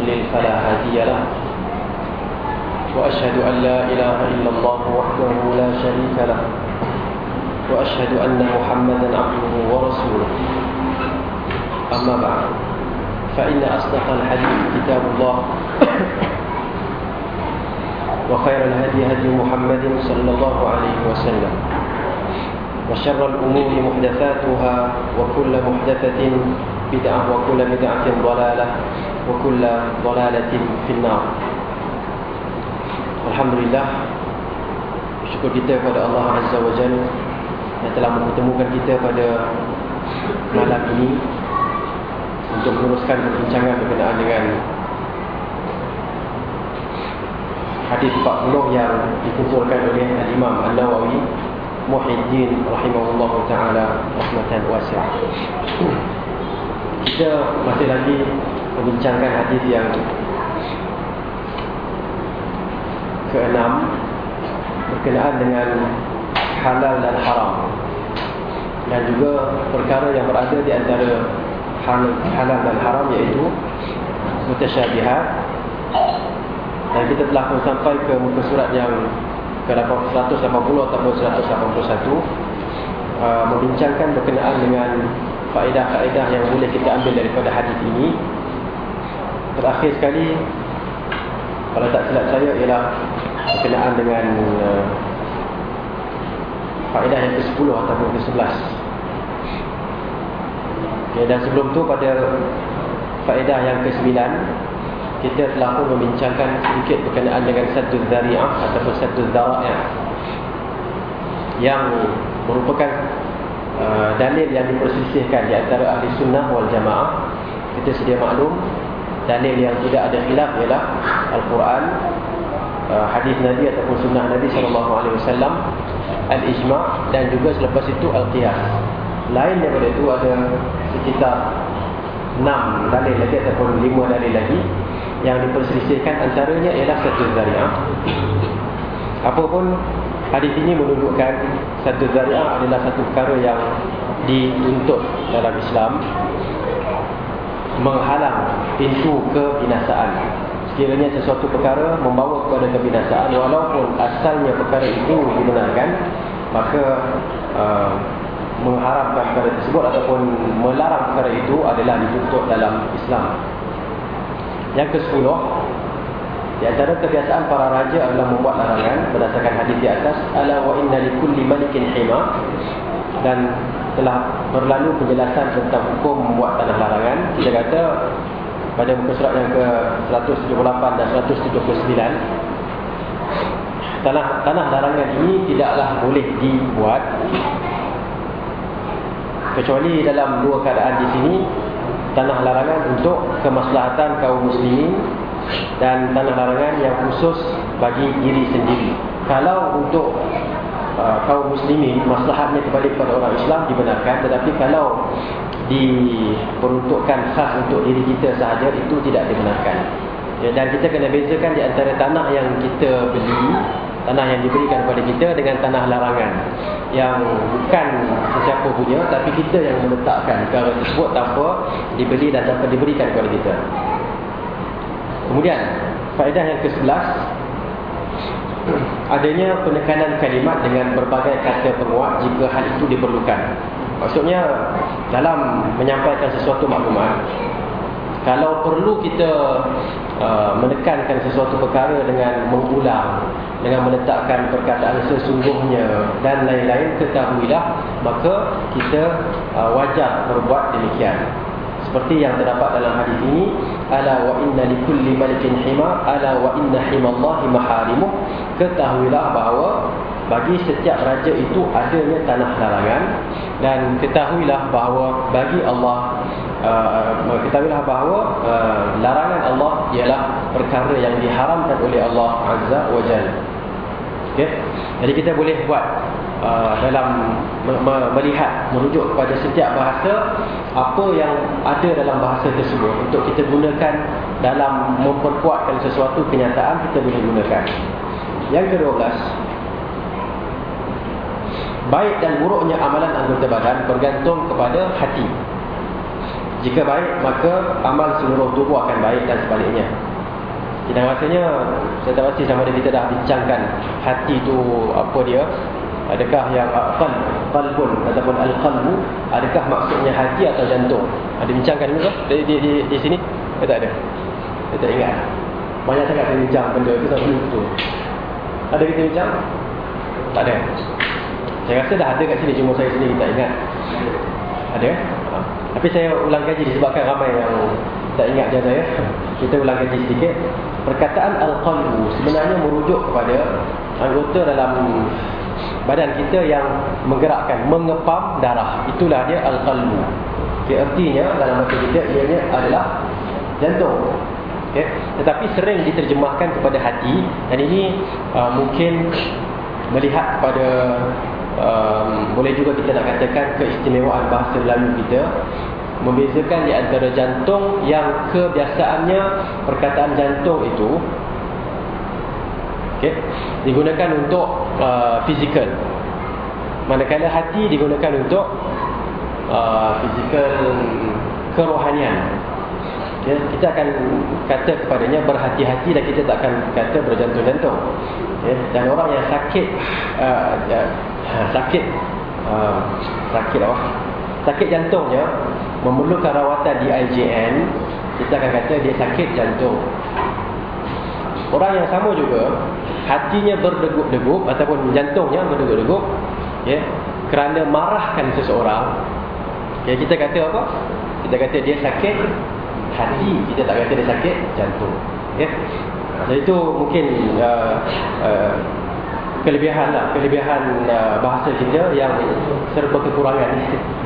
يضلل فلا هادي له. وأشهد أن لا إله إلا الله وحده لا شريك له. وأشهد أن محمدا عبده ورسوله. أما بعد فإن أصدق الحديث كتاب الله. وخير الهدي هدي محمد صلى الله عليه وسلم. وشر الأمور محدثاتها وكل محدثة بدعة وكل بدعة ضلالة. وكل ضلالة في النار Alhamdulillah Syukur kita kepada Allah Azza wa Jal Yang telah mempertemukan kita pada malam ini Untuk meneruskan perbincangan berkenaan dengan Hadis 40 yang dikumpulkan oleh Imam An-Nawawi Muhyiddin rahimahullah ta'ala Rahmatan wasi'ah Kita masih lagi membincangkan hadis yang keenam berkenaan dengan halal dan haram. Dan juga perkara yang berada di antara halal dan haram iaitu mutasyabihat. Dan kita telah pun sampai ke muka surat yang ke 180 ataupun 181 uh, membincangkan berkenaan dengan faedah-faedah yang boleh kita ambil daripada hadis ini terakhir sekali kalau tak silap saya ialah berkenaan dengan uh, faedah yang ke-10 ataupun ke-11. Okay, dan sebelum tu pada faedah yang ke-9 kita telah pun membincangkan sedikit berkenaan dengan satu zari'ah ataupun satu zara'ah yang merupakan uh, dalil yang diperselisihkan di antara ahli sunnah wal jamaah kita sedia maklum dalil yang tidak ada khilaf ialah Al-Quran uh, hadis Nabi ataupun sunnah Nabi SAW al-ijma' dan juga selepas itu al-qiyas. Lain daripada itu ada sekitar 6 dalil lagi ataupun 5 dalil lagi yang diperselisihkan antaranya ialah satu zari'ah. Apapun hadis ini menunjukkan satu zari'ah adalah satu perkara yang dituntut dalam Islam menghalang pintu kebinasaan. Sekiranya sesuatu perkara membawa kepada kebinasaan walaupun asalnya perkara itu dibenarkan maka uh, mengharamkan perkara tersebut ataupun melarang perkara itu adalah dituntut dalam Islam. Yang ke-10 di antara kebiasaan para raja adalah membuat larangan berdasarkan hadis di atas ala wa inna likulli malikin hima dan telah berlalu penjelasan tentang hukum membuat tanah larangan. Kita kata pada muka surat yang ke 178 dan 179 tanah tanah larangan ini tidaklah boleh dibuat kecuali dalam dua keadaan di sini. Tanah larangan untuk kemaslahatan kaum muslimin dan tanah larangan yang khusus bagi diri sendiri. Kalau untuk uh, kaum muslimin maslahatnya kembali kepada orang Islam dibenarkan. Tetapi kalau diperuntukkan khas untuk diri kita sahaja itu tidak dibenarkan. Ya, dan kita kena bezakan di antara tanah yang kita beli tanah yang diberikan kepada kita dengan tanah larangan yang bukan sesiapa punya tapi kita yang meletakkan perkara tersebut tanpa dibeli dan tanpa diberikan kepada kita. Kemudian faedah yang ke-11 adanya penekanan kalimat dengan berbagai kata penguat jika hal itu diperlukan. Maksudnya dalam menyampaikan sesuatu maklumat kalau perlu kita uh, menekankan sesuatu perkara dengan mengulang dengan meletakkan perkataan sesungguhnya dan lain-lain ketahuilah maka kita uh, wajar berbuat demikian. Seperti yang terdapat dalam hadis ini ala wa inna likulli malikin hima ala wa inna himallahi maharimuh ketahuilah bahawa bagi setiap raja itu adanya tanah larangan dan ketahuilah bahawa bagi Allah uh, ketahuilah bahawa uh, larangan Allah ialah perkara yang diharamkan oleh Allah Azza wa Jalla. Okay? Jadi kita boleh buat uh, dalam melihat merujuk kepada setiap bahasa apa yang ada dalam bahasa tersebut untuk kita gunakan dalam memperkuatkan sesuatu kenyataan kita boleh gunakan. Yang ke-12 Baik dan buruknya amalan anggota badan bergantung kepada hati. Jika baik, maka amal seluruh tubuh akan baik dan sebaliknya. Dan rasanya, saya tak pasti sama ada kita dah bincangkan hati tu apa dia. Adakah yang aqal, qalbun ataupun al-qalbu, adakah maksudnya hati atau jantung? Ada bincangkan dulu di, di, di, di sini? Eh, tak ada. Saya tak ingat. Banyak sangat saya bincang benda itu tak betul. Ada kita bincang? Tak ada. Saya rasa dah ada kat sini cuma saya sendiri tak ingat. Ada? Ha. Tapi saya ulang kaji disebabkan ramai yang tak ingat dia saya. Kita ulang kaji sedikit. Perkataan al-qalbu sebenarnya merujuk kepada anggota dalam badan kita yang menggerakkan, mengepam darah. Itulah dia al-qalbu. Okay, artinya dalam mata kita ianya adalah jantung. Okay. Tetapi sering diterjemahkan kepada hati dan ini uh, mungkin melihat kepada um, boleh juga kita nak katakan keistimewaan bahasa Melayu kita membezakan di antara jantung yang kebiasaannya perkataan jantung itu okay, digunakan untuk uh, fizikal manakala hati digunakan untuk uh, fizikal kerohanian. Okay, kita akan kata kepadanya berhati-hati dan kita tak akan kata berjantung-jantung. Okay, dan orang yang sakit uh, uh, sakit uh, sakit apa? Sakit jantungnya memerlukan rawatan di IJN kita akan kata dia sakit jantung orang yang sama juga hatinya berdegup-degup ataupun jantungnya berdegup-degup ya kerana marahkan seseorang ya kita kata apa? Kita kata dia sakit hati kita tak kata dia sakit jantung ya. Jadi itu mungkin uh, uh, kelebihan lah, kelebihan uh, bahasa kita yang serba kekurangan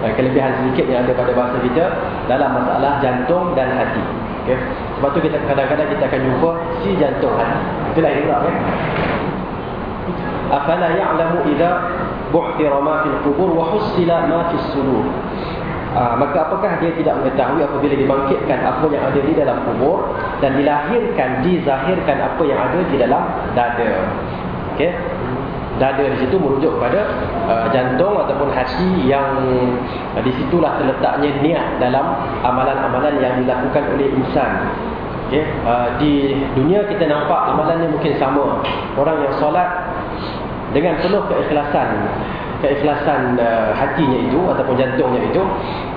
uh, kelebihan sedikit yang ada pada bahasa kita dalam masalah jantung dan hati okay. Sebab tu kita kadang-kadang kita akan jumpa si jantung hati itulah pula kan afala ya'lamu idha bu'tira ma fil qubur wa hussila ma fis sudur Aa, maka apakah dia tidak mengetahui apabila dibangkitkan apa yang ada di dalam kubur dan dilahirkan, dizahirkan apa yang ada di dalam dada. Okey dada di situ merujuk kepada uh, jantung ataupun hati yang uh, di situlah terletaknya niat dalam amalan-amalan yang dilakukan oleh insan. Okay. Uh, di dunia kita nampak amalannya mungkin sama. Orang yang solat dengan penuh keikhlasan, keikhlasan uh, hatinya itu ataupun jantungnya itu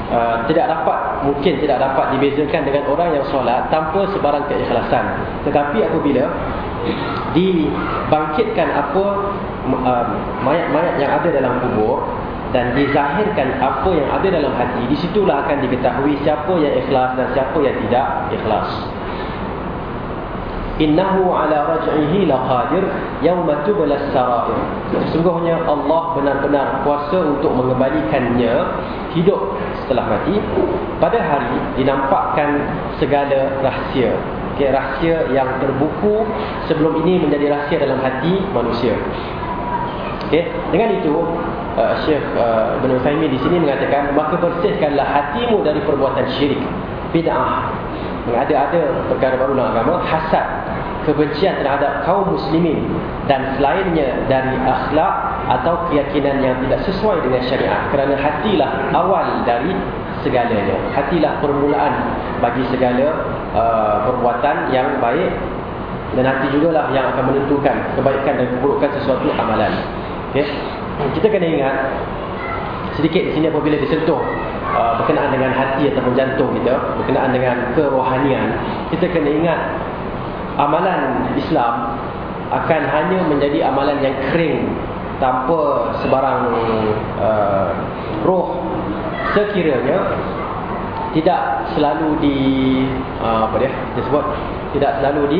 uh, tidak dapat mungkin tidak dapat dibezakan dengan orang yang solat tanpa sebarang keikhlasan. Tetapi apabila dibangkitkan apa um, mayat-mayat yang ada dalam kubur dan dizahirkan apa yang ada dalam hati di situlah akan diketahui siapa yang ikhlas dan siapa yang tidak ikhlas innahu ala raj'ihi laqadir yauma tublas sarair sesungguhnya Allah benar-benar kuasa untuk mengembalikannya hidup setelah mati pada hari dinampakkan segala rahsia okay, rahsia yang terbuku sebelum ini menjadi rahsia dalam hati manusia. Okay. Dengan itu, uh, Syekh uh, Ibn Uthaymi di sini mengatakan, maka bersihkanlah hatimu dari perbuatan syirik, bid'ah, ada-ada perkara baru dalam agama, hasad, kebencian terhadap kaum muslimin dan selainnya dari akhlak atau keyakinan yang tidak sesuai dengan syariat. Kerana hatilah awal dari segalanya. Hatilah permulaan bagi segala Uh, perbuatan yang baik dan hati juga lah yang akan menentukan kebaikan dan keburukan sesuatu amalan. Okay? Kita kena ingat sedikit di sini apabila disentuh uh, berkenaan dengan hati ataupun jantung kita, berkenaan dengan kerohanian, kita kena ingat amalan Islam akan hanya menjadi amalan yang kering tanpa sebarang uh, roh. Sekiranya tidak selalu di uh, apa dia disebut tidak selalu di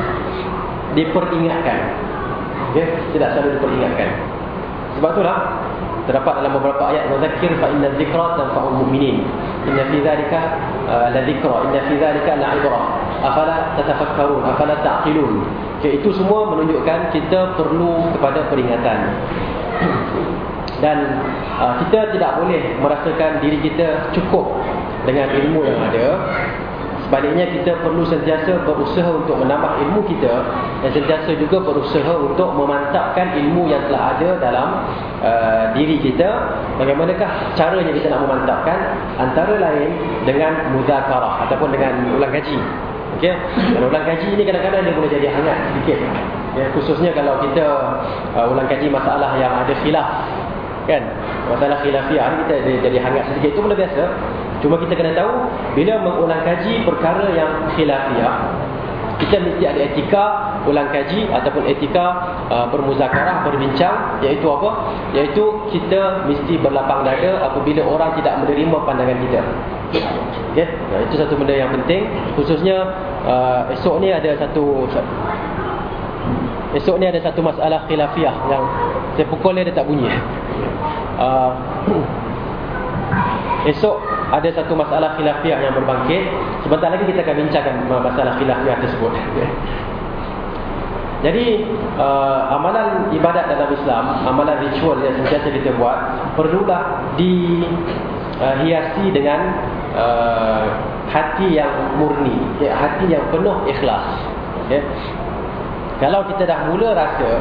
diperingatkan. Okey? Tidak selalu diperingatkan. Sebab itulah terdapat dalam beberapa ayat wazakir fa inna dzikra tanfa'ul mu'minin. Inna fi dzalika uh, la dzikra inna fi dzalika la ibrah afala tatafakkarun? Afala ta'qilun? Okay, itu semua menunjukkan kita perlu kepada peringatan. Dan uh, kita tidak boleh merasakan diri kita cukup dengan ilmu yang ada Sebaliknya kita perlu sentiasa berusaha untuk menambah ilmu kita dan sentiasa juga berusaha untuk memantapkan ilmu yang telah ada dalam uh, diri kita. Bagaimanakah caranya kita nak memantapkan? Antara lain dengan muzakarah ataupun dengan ulang kaji. Okay? Dan ulang kaji ini kadang-kadang dia boleh jadi hangat sedikit. Ya, khususnya kalau kita uh, ulang kaji masalah yang ada khilaf. Kan? Masalah khilafiah kita jadi hangat sedikit. Itu boleh biasa. Cuma kita kena tahu bila mengulang kaji perkara yang khilafiah kita mesti ada etika ulang kaji ataupun etika uh, bermuzakarah berbincang iaitu apa? Iaitu kita mesti berlapang dada apabila orang tidak menerima pandangan kita. Okey? Nah, itu satu benda yang penting. Khususnya uh, esok ni ada satu esok ni ada satu masalah khilafiah yang saya pukul dia tak bunyi. Uh, esok ada satu masalah khilafiah yang berbangkit. Sebentar lagi kita akan bincangkan masalah khilafiah tersebut. Jadi uh, amalan ibadat dalam Islam, amalan ritual yang sentiasa kita buat perlulah dihiasi uh, dengan uh, hati yang murni, ya, hati yang penuh ikhlas. Ya. Kalau kita dah mula rasa,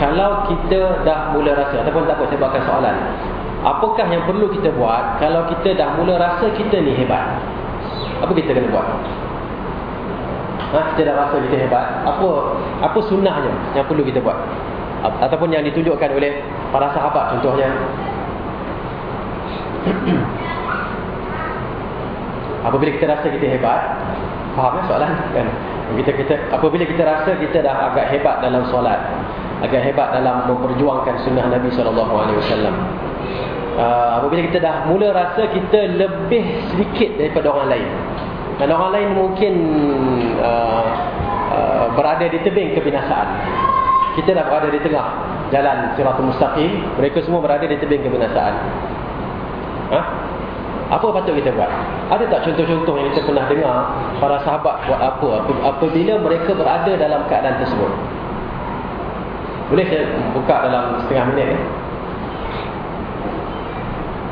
kalau kita dah mula rasa ataupun tak apa saya buatkan soalan. Apakah yang perlu kita buat kalau kita dah mula rasa kita ni hebat? Apa kita kena buat? Ha, kita dah rasa kita hebat. Apa apa sunnahnya yang perlu kita buat? Ataupun yang ditunjukkan oleh para sahabat contohnya. apabila kita rasa kita hebat, faham ya soalan kan? Kita kita apabila kita rasa kita dah agak hebat dalam solat, agak hebat dalam memperjuangkan sunnah Nabi wasallam uh, apabila kita dah mula rasa kita lebih sedikit daripada orang lain. Dan orang lain mungkin uh, uh, berada di tebing kebinasaan. Kita dah berada di tengah jalan siratul mustaqim mereka semua berada di tebing kebinasaan. Ha? apa patut kita buat? Ada tak contoh-contoh yang kita pernah dengar para sahabat buat apa apabila mereka berada dalam keadaan tersebut? Boleh saya buka dalam setengah minit ni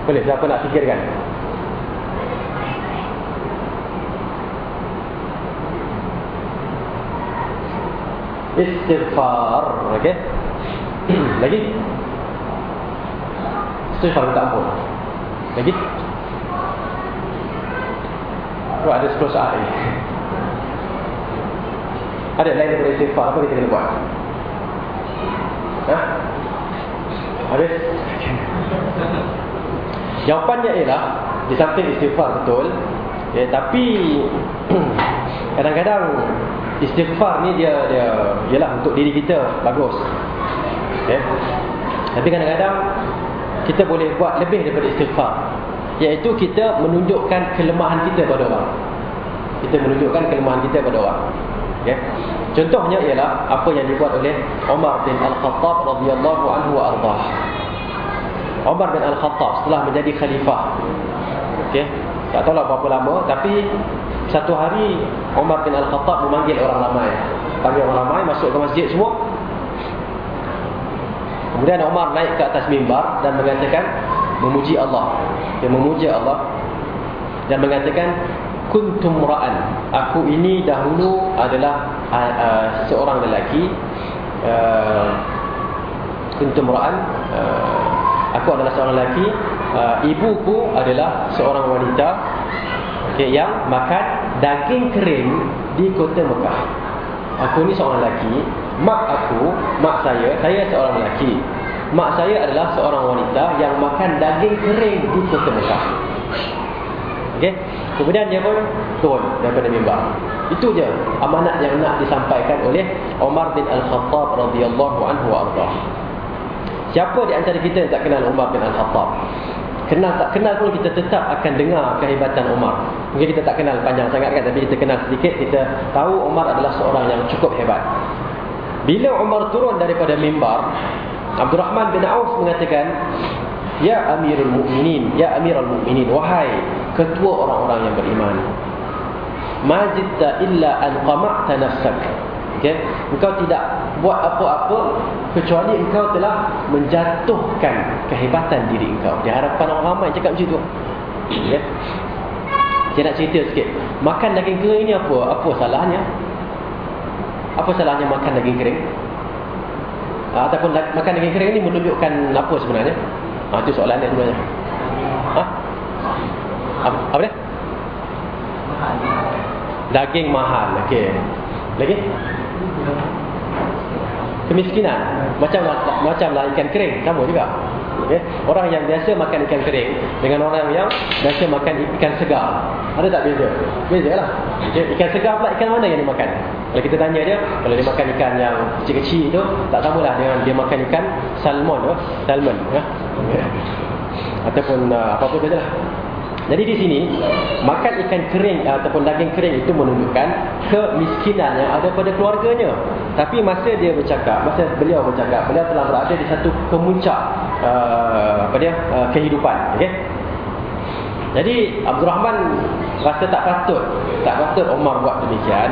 boleh, siapa nak fikirkan? Istighfar, okey? Lagi? Istighfar minta ampun. Lagi? Oh, ada 10 saat lagi. Ada lain daripada istighfar, apa kita kena buat? Ha? Habis? Jawapannya ialah di samping istighfar betul. Ya, tapi kadang-kadang istighfar ni dia dia ialah untuk diri kita bagus. Ya. Tapi kadang-kadang kita boleh buat lebih daripada istighfar. Iaitu kita menunjukkan kelemahan kita pada orang. Kita menunjukkan kelemahan kita pada orang. Ya. Contohnya ialah apa yang dibuat oleh Umar bin Al-Khattab radhiyallahu anhu wa ardhah. Umar bin Al-Khattab setelah menjadi khalifah. Okey. Tak tahu lah berapa lama tapi satu hari Umar bin Al-Khattab memanggil orang ramai. Panggil orang ramai masuk ke masjid semua. Kemudian Umar naik ke atas mimbar dan mengatakan memuji Allah. Dia memuji Allah dan mengatakan kuntum ra'an. Aku ini dahulu adalah uh, uh, seorang lelaki uh, kuntum ra'an uh, aku adalah seorang lelaki uh, ibuku adalah seorang wanita okay, yang makan daging kering di kota Mekah aku ni seorang lelaki mak aku mak saya saya seorang lelaki mak saya adalah seorang wanita yang makan daging kering di kota Mekah Okay. Kemudian dia pun turun daripada mimbar. Itu je amanat yang nak disampaikan oleh Umar bin Al-Khattab radhiyallahu anhu arda. Siapa di antara kita yang tak kenal Umar bin Al-Khattab? Kenal tak kenal pun kita tetap akan dengar kehebatan Umar. Mungkin kita tak kenal panjang sangat kan tapi kita kenal sedikit kita tahu Umar adalah seorang yang cukup hebat. Bila Umar turun daripada mimbar, Abdul Rahman bin Auf mengatakan, "Ya Amirul Mukminin, ya Amirul Mukminin, wahai ketua orang-orang yang beriman. Majidta illa an qama'ta nafsak." Okay? Engkau tidak buat apa-apa kecuali engkau telah menjatuhkan kehebatan diri engkau. Di hadapan orang ramai cakap macam tu. Okay? Saya nak cerita sikit. Makan daging kering ni apa? Apa salahnya? Apa salahnya makan daging kering? Ha, ataupun makan daging kering ni menunjukkan apa sebenarnya? Ha, itu soalan dia sebenarnya. Ha? Apa, apa dia? Daging mahal. Okey. Lagi? Kemiskinan. Macam macam lah ikan kering. Sama juga. Okay. Orang yang biasa makan ikan kering dengan orang yang biasa makan ikan segar. Ada tak beza? Beza lah. Okay. Ikan segar pula ikan mana yang dia makan? Kalau kita tanya dia, kalau dia makan ikan yang kecil-kecil tu, tak samalah dengan dia makan ikan salmon. Oh. Salmon. Ya. Okay. Ataupun uh, apa-apa sajalah. Jadi di sini makan ikan kering ataupun daging kering itu menunjukkan kemiskinan yang ada pada keluarganya. Tapi masa dia bercakap, masa beliau bercakap, beliau telah berada di satu kemuncak uh, apa dia uh, kehidupan, okey. Jadi Abdul Rahman rasa tak patut, tak patut Omar buat demikian.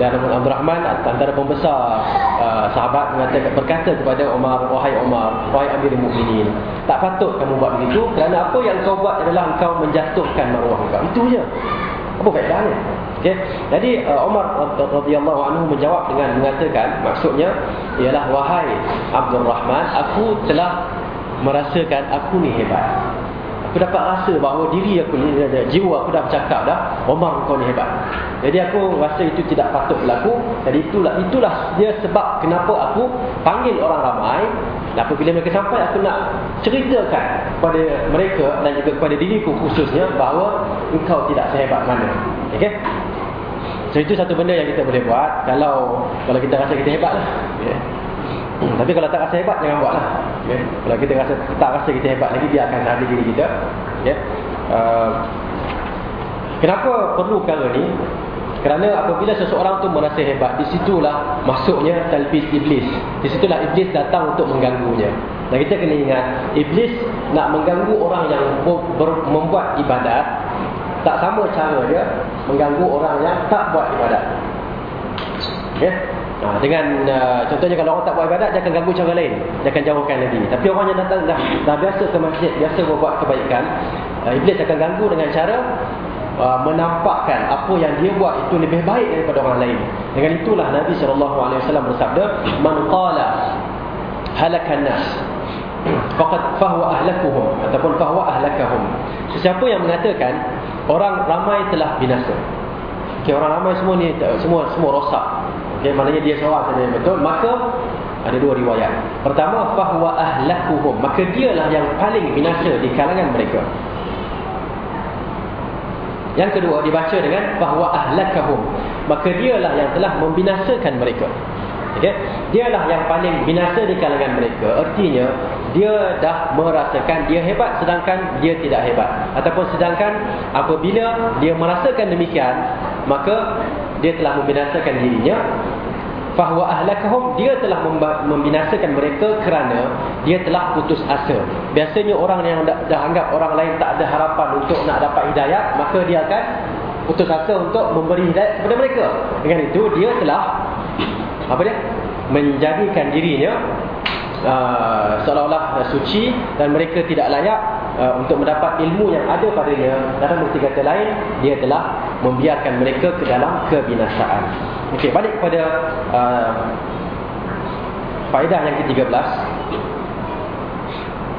Dan Abdul Rahman antara pembesar uh, sahabat mengatakan berkata kepada Omar, wahai Omar, wahai Amirul Mukminin, tak patut kamu buat begitu kerana apa yang kau buat adalah engkau menjatuhkan maruah engkau. Itu je. Apa faedahnya? Okey. Jadi uh, Umar radhiyallahu anhu menjawab dengan mengatakan maksudnya ialah wahai Abdul Rahman, aku telah merasakan aku ni hebat aku dapat rasa bahawa diri aku ni jiwa aku dah bercakap dah Omar kau ni hebat. Jadi aku rasa itu tidak patut berlaku. Jadi itulah itulah dia sebab kenapa aku panggil orang ramai. Dan apabila mereka sampai aku nak ceritakan kepada mereka dan juga kepada diriku khususnya bahawa engkau tidak sehebat mana. Okey so itu satu benda yang kita boleh buat. Kalau kalau kita rasa kita hebat lah okay. Hmm, tapi kalau tak rasa hebat jangan buatlah. Okay. Kalau kita rasa tak rasa kita hebat lagi biarkan sahaja diri kita. Okay. Uh, kenapa perlu perkara ni? Kerana apabila seseorang tu merasa hebat, di situlah masuknya talbis iblis. Di situlah iblis datang untuk mengganggunya. Dan kita kena ingat, iblis nak mengganggu orang yang membuat ibadat tak sama cara dia mengganggu orang yang tak buat ibadat. Okay. Ha, dengan uh, contohnya kalau orang tak buat ibadat dia akan ganggu cara lain. Dia akan jauhkan lagi. Tapi orang yang datang dah, dah biasa ke masjid biasa membuat kebaikan uh, iblis akan ganggu dengan cara uh, menampakkan apa yang dia buat itu lebih baik daripada orang lain. Dengan itulah Nabi SAW bersabda man qala halakan nas faqad fahuwa ahlakuhum ataupun fahuwa ahlakahum. Sesiapa yang mengatakan orang ramai telah binasa. Okay, orang ramai semua ni semua semua rosak Okay, maknanya dia seorang saja yang betul. Maka ada dua riwayat. Pertama, fahuwa ahlakuhum. Maka dialah yang paling binasa di kalangan mereka. Yang kedua dibaca dengan fahuwa ahlakahum. Maka dialah yang telah membinasakan mereka. Okay? Dialah yang paling binasa di kalangan mereka. Artinya, dia dah merasakan dia hebat sedangkan dia tidak hebat. Ataupun sedangkan apabila dia merasakan demikian, maka dia telah membinasakan dirinya fahuwa ahlakahum dia telah membinasakan mereka kerana dia telah putus asa. Biasanya orang yang dah, dah anggap orang lain tak ada harapan untuk nak dapat hidayah maka dia akan putus asa untuk memberi hidayah kepada mereka. Dengan itu dia telah apa dia menjadikan dirinya uh, seolah-olah suci dan mereka tidak layak uh, untuk mendapat ilmu yang ada padanya. Dalam bukti kata lain dia telah membiarkan mereka ke dalam kebinasaan okey balik kepada uh, faedah yang ke-13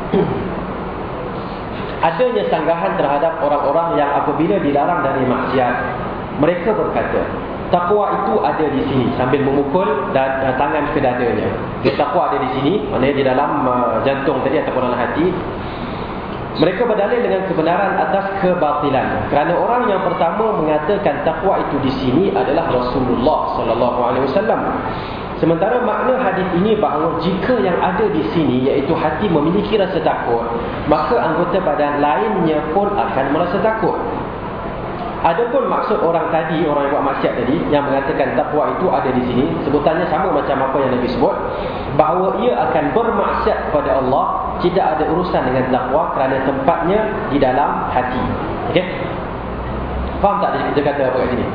adanya sanggahan terhadap orang-orang yang apabila dilarang dari maksiat mereka berkata takwa itu ada di sini sambil memukul dan uh, tangan ke dadanya. Takwa ada di sini maknanya di dalam uh, jantung tadi ataupun dalam hati mereka berdalil dengan kebenaran atas kebatilan. Kerana orang yang pertama mengatakan takwa itu di sini adalah Rasulullah sallallahu alaihi wasallam. Sementara makna hadis ini bahawa jika yang ada di sini iaitu hati memiliki rasa takut, maka anggota badan lainnya pun akan merasa takut. Adapun maksud orang tadi, orang yang buat maksiat tadi yang mengatakan takwa itu ada di sini, sebutannya sama macam apa yang Nabi sebut, bahawa ia akan bermaksiat kepada Allah tidak ada urusan dengan takwa kerana tempatnya di dalam hati. Okey? Faham tak dia kata apa kat sini?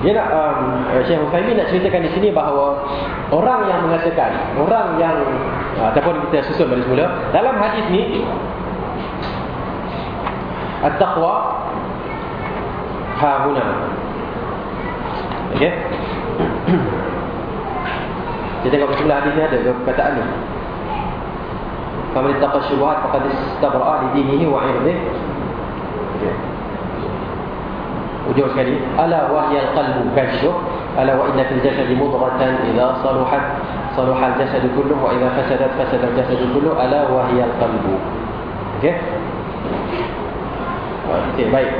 Dia nak um, Syekh Utsaimin nak ceritakan di sini bahawa orang yang mengatakan, orang yang uh, ataupun kita susun dari semula, dalam hadis ni at-taqwa ha huna. Okey. Kita tengok sebelah hadis ni ada perkataan ni. Faman ittaqa syubhat faqad istabra'a li dinihi wa. Okey. Ujung sekali. Ala wahyal qalbu kashuf. Ala wa inna fil jasadi mudghatan idza saluhat saluha al jasadu kulluhu wa idza fasadat fasada al jasadu kulluhu ala wahyal qalbu. Okey. Okey, baik.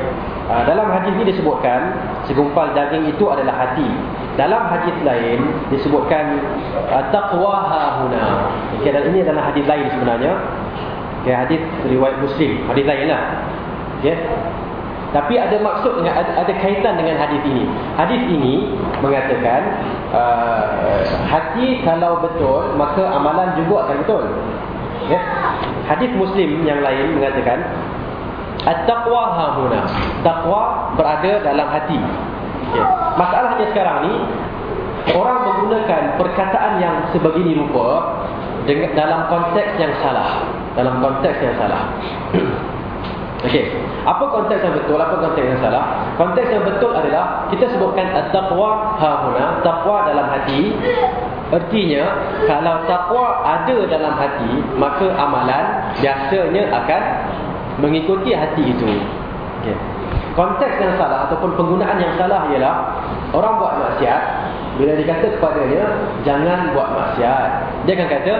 Uh, dalam hadis ini disebutkan segumpal daging itu adalah hati. Dalam hadis lain disebutkan uh, taqwa hahuna. Okey, dan ini adalah hadis lain sebenarnya. Okey, hadis riwayat Muslim, hadis lainlah. Okey. Tapi ada maksud dengan ada, ada kaitan dengan hadis ini. Hadis ini mengatakan uh, hati kalau betul maka amalan juga akan betul. Okay. Hadis Muslim yang lain mengatakan at-taqwa hahuna. Taqwa berada dalam hati. Okay. Masalahnya sekarang ni orang menggunakan perkataan yang sebegini rupa dengan dalam konteks yang salah. Dalam konteks yang salah. Okey. Apa konteks yang betul, apa konteks yang salah? Konteks yang betul adalah kita sebutkan at-taqwa hahuna, taqwa dalam hati. Artinya, kalau taqwa ada dalam hati, maka amalan biasanya akan mengikuti hati itu. Okey. Konteks yang salah ataupun penggunaan yang salah ialah orang buat maksiat bila dikata kepadanya jangan buat maksiat. Dia akan kata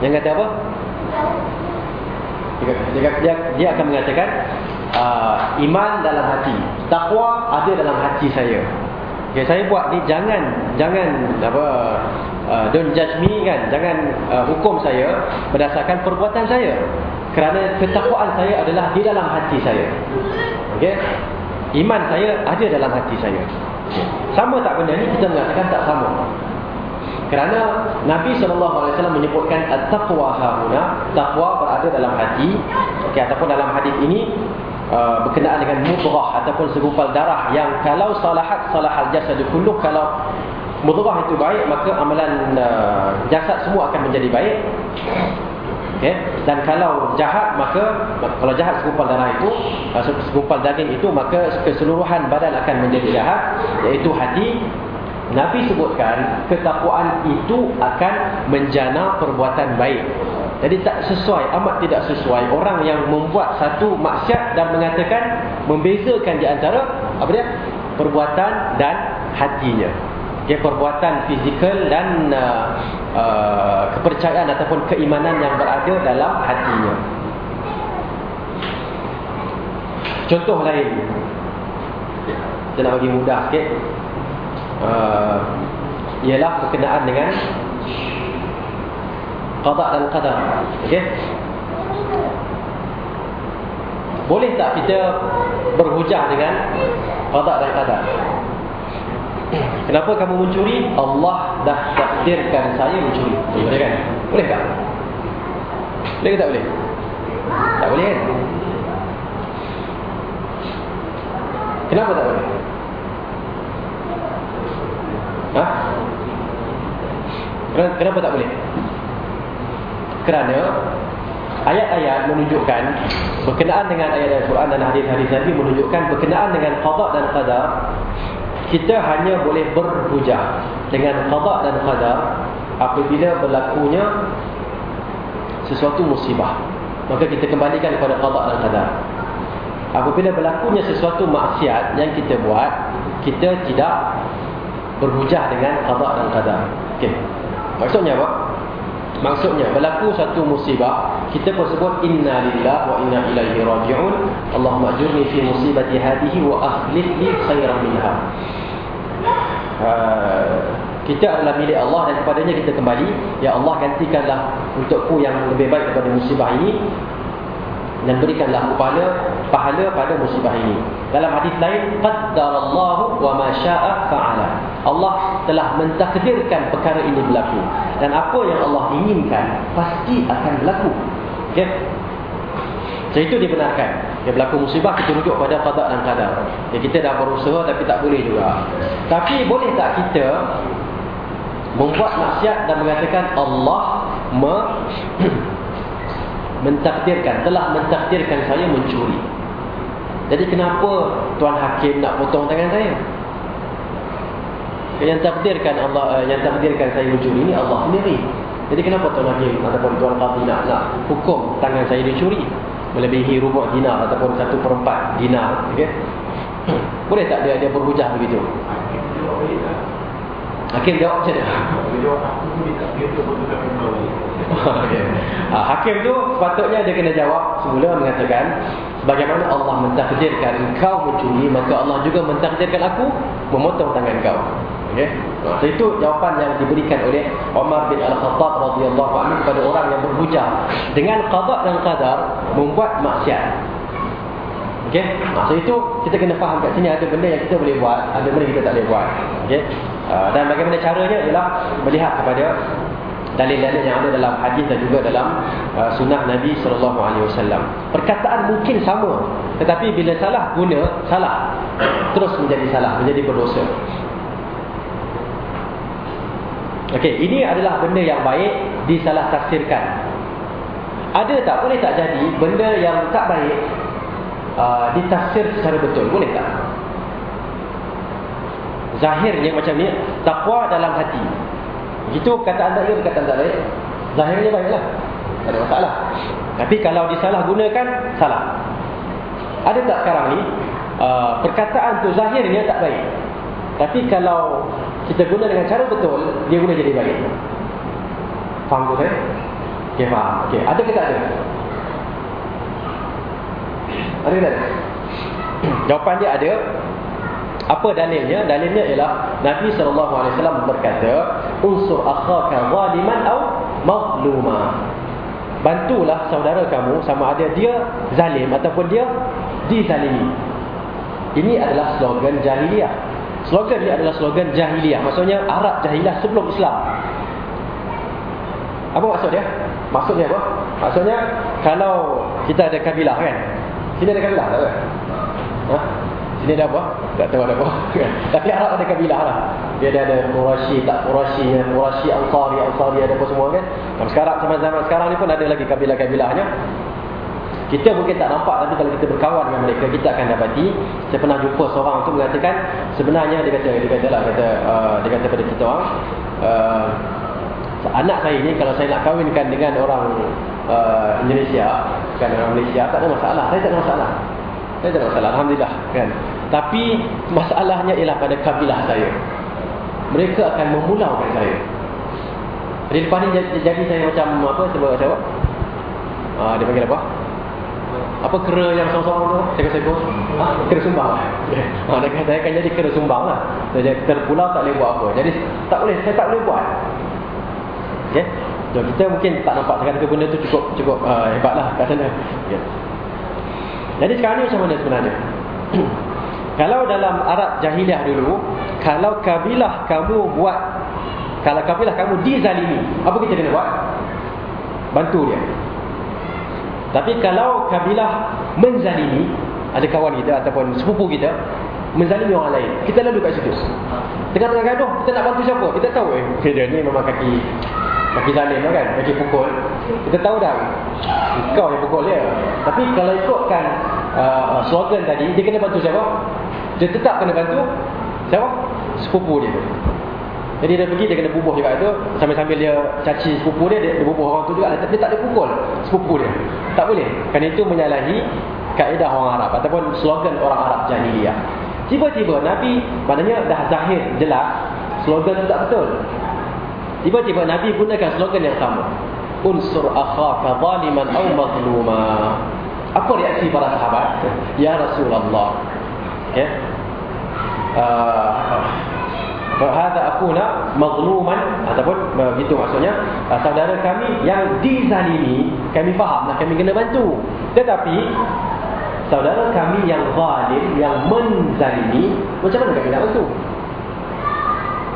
yang kata apa? Dia, dia, dia, dia akan mengatakan uh, iman dalam hati, takwa ada dalam hati saya. Okay, saya buat ni jangan jangan apa uh, don't judge me kan, jangan uh, hukum saya berdasarkan perbuatan saya. Kerana ketakwaan saya adalah di dalam hati saya. Okey. Iman saya ada dalam hati saya. Okay. Sama tak benda ni kita mengatakan tak sama. Kerana Nabi SAW menyebutkan At-taqwa hahuna Taqwa berada dalam hati okay, Ataupun dalam hadis ini uh, Berkenaan dengan mudrah Ataupun segumpal darah Yang kalau salahat Salahal jasadu kulluh Kalau mudrah itu baik Maka amalan uh, jasad semua akan menjadi baik okay. Dan kalau jahat Maka Kalau jahat segumpal darah itu uh, Segumpal daging itu Maka keseluruhan badan akan menjadi jahat Iaitu hati Nabi sebutkan ketakwaan itu akan menjana perbuatan baik. Jadi tak sesuai, amat tidak sesuai orang yang membuat satu maksiat dan mengatakan membezakan di antara apa dia? perbuatan dan hatinya. Okay, perbuatan fizikal dan uh, uh, kepercayaan ataupun keimanan yang berada dalam hatinya. Contoh lain. Kita nak bagi mudah sikit uh, ialah berkenaan dengan qada dan qadar. Okey. Boleh tak kita berhujah dengan qada dan qadar? Kenapa kamu mencuri? Allah dah takdirkan saya mencuri. Boleh kan? Boleh tak? Boleh ke tak boleh? Tak boleh kan? Kenapa tak boleh? Ha? Kenapa tak boleh? Kerana ayat-ayat menunjukkan berkenaan dengan ayat Al-Quran dan hadis-hadis Nabi menunjukkan berkenaan dengan qada dan qadar kita hanya boleh berhujah dengan qada dan qadar apabila berlakunya sesuatu musibah maka kita kembalikan kepada qada dan qadar apabila berlakunya sesuatu maksiat yang kita buat kita tidak berhujah dengan qada dan qadar. Okey. Maksudnya apa? Maksudnya berlaku satu musibah, kita pun sebut inna lillahi wa inna ilaihi raji'un. Allahumma ajurni fi musibati hadhihi wa akhlif li khairan minha. Uh, kita adalah milik Allah dan kepadanya kita kembali. Ya Allah gantikanlah untukku yang lebih baik daripada musibah ini dan berikanlah pahala pahala pada musibah ini. Dalam hadis lain, qaddarallahu wa ma syaa'a fa'ala. Allah telah mentakdirkan perkara ini berlaku dan apa yang Allah inginkan pasti akan berlaku. Okey. Jadi itu dibenarkan. Dia berlaku musibah kita rujuk pada qada dan qadar. Ya, kita dah berusaha tapi tak boleh juga. Tapi boleh tak kita membuat maksiat dan mengatakan Allah me mentakdirkan telah mentakdirkan saya mencuri Jadi kenapa Tuan Hakim nak potong tangan saya? Yang takdirkan Allah uh, yang takdirkan saya mencuri ini Allah sendiri. Jadi kenapa Tuan Hakim ataupun Tuan Qadhi nak, nak hukum tangan saya dicuri? Melebihi rubuh dinar ataupun satu perempat dinar. Okay? Boleh tak dia, dia berhujah begitu? Hakim jawab macam mana? okay. ha, hakim tu sepatutnya dia kena jawab semula mengatakan Bagaimana Allah mentakdirkan kau mencuri Maka Allah juga mentakdirkan aku Memotong tangan kau okay? so, Itu jawapan yang diberikan oleh Umar bin Al-Khattab radhiyallahu anhu Kepada orang yang berhujah Dengan qadar dan qadar Membuat maksiat Okay? So itu kita kena faham kat sini ada benda yang kita boleh buat, ada benda yang kita tak boleh buat. Okay? Uh, dan bagaimana caranya ialah melihat kepada dalil-dalil yang ada dalam hadis dan juga dalam uh, sunnah Nabi sallallahu alaihi wasallam. Perkataan mungkin sama, tetapi bila salah guna, salah. Terus menjadi salah, menjadi berdosa. Okey, ini adalah benda yang baik disalah tafsirkan. Ada tak boleh tak jadi benda yang tak baik uh, ditafsir secara betul, boleh tak? Zahirnya macam ni, takwa dalam hati. Itu kata anda ya kata anda baik. Zahirnya baiklah. Tak ada masalah. Tapi kalau disalahgunakan salah. Ada tak sekarang ni uh, perkataan tu zahirnya tak baik. Tapi kalau kita guna dengan cara betul, dia boleh jadi baik. Faham tu saya? Okey, faham. Okey, ada ke tak ada? Ada ke tak ada? Jawapan dia ada. Apa dalilnya? Dalilnya ialah Nabi SAW berkata, Unsur akhaka zaliman au mazluma. Bantulah saudara kamu sama ada dia zalim ataupun dia dizalimi. Ini adalah slogan jahiliah. Slogan ini adalah slogan jahiliah. Maksudnya Arab jahiliah sebelum Islam. Apa maksud dia? Maksudnya apa? Maksudnya kalau kita ada kabilah kan? Sini ada kabilah tak? Ha? Sini ada apa? Tak tahu ada apa. Tapi Arab ada kabilah lah. Dia ada, ada Quraisy, tak Quraisy, Quraisy, Ansari, Ansari ada apa semua kan. Dan sekarang zaman-zaman sekarang ni pun ada lagi kabilah-kabilahnya. Kita mungkin tak nampak tapi kalau kita berkawan dengan mereka kita akan dapati. Saya pernah jumpa seorang tu mengatakan sebenarnya dia kata dia kata lah kata uh, dia kata pada kita orang uh, anak saya ni kalau saya nak kahwinkan dengan orang uh, Indonesia kan orang Malaysia tak ada masalah. Saya tak ada masalah. Saya tak masalah Alhamdulillah kan Tapi masalahnya ialah pada kabilah saya Mereka akan memulaukan saya Jadi lepas ni jadi saya macam apa sebab saya ah, Dia panggil apa apa kera yang sorang-sorang tu? Kata ha? kera sumbang. Ha, saya akan jadi kera sumbang lah. Jadi terpulau tak boleh buat apa. Jadi tak boleh, saya tak boleh buat. Okay? So, kita mungkin tak nampak sangat benda tu cukup cukup uh, hebat lah kat sana. Okay. Jadi sekarang ni macam mana sebenarnya? kalau dalam Arab jahiliah dulu, kalau kabilah kamu buat, kalau kabilah kamu dizalimi, apa kita kena buat? Bantu dia. Tapi kalau kabilah menzalimi, ada kawan kita ataupun sepupu kita, menzalimi orang lain, kita lalu kat situ. Tengah-tengah gaduh, kita nak bantu siapa? Kita tahu eh, dia ni memang kaki Kaki zalim kan Kaki pukul. Kita tahu dah Kau yang pukul dia. Tapi kalau ikutkan uh, Slogan tadi Dia kena bantu siapa? Dia tetap kena bantu Siapa? Sepupu dia. Jadi dia pergi Dia kena bubuh juga tu. Sambil-sambil dia Caci sepupu dia Dia, dia bubuh orang tu juga. Tapi tak ada pukul Sepupu dia. Tak boleh. Kerana itu menyalahi Kaedah orang Arab Ataupun slogan orang Arab Jahiliyah. Tiba-tiba Nabi Maknanya dah zahir Jelas Slogan tu tak betul Tiba-tiba Nabi gunakan slogan yang sama. Unsur akhaka zaliman aw mazluma. Apa reaksi para sahabat? Ya Rasulullah. Ya. Uh, Hada akuna mazluman ataupun begitu maksudnya uh, saudara kami yang dizalimi kami fahamlah kami kena bantu tetapi saudara kami yang zalim yang menzalimi macam mana kami nak bantu